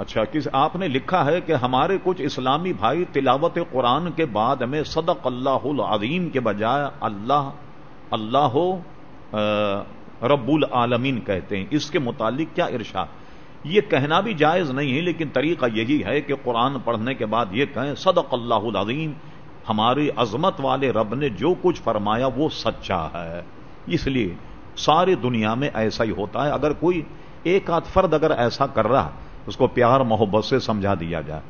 اچھا کس آپ نے لکھا ہے کہ ہمارے کچھ اسلامی بھائی تلاوت قرآن کے بعد میں صدق اللہ العظیم کے بجائے اللہ اللہ رب العالمین کہتے ہیں۔ اس کے متعلق کیا ارشاد؟ یہ کہنا بھی جائز نہیں ہے، لیکن طریقہ یہی ہے کہ قرآن پڑھنے کے بعد یہ کہیں صدق اللہ العظیم، ہماری عظمت والے رب نے جو کچھ فرمایا وہ سچا ہے۔ اس لیے ساری دنیا میں ایسا ہی ہوتا ہے۔ اگر کوئی ایک آدھ فرد اگر ایسا کر رہا اس کو پیار محبت سے سمجھا دیا جائے۔